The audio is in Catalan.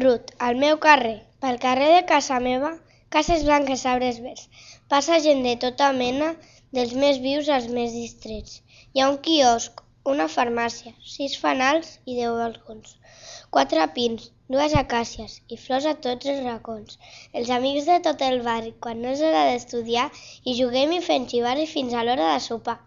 Ruth, al meu carrer, pel carrer de casa meva, cases blanques, arbres verds. Passa gent de tota mena, dels més vius als més distrets. Hi ha un quiosc, una farmàcia, sis fanals i deu balcons, quatre pins, dues acàcies i flors a tots els racons. Els amics de tot el barri, quan no és hora d'estudiar, hi juguem i fem xivarri fins a l'hora de sopar.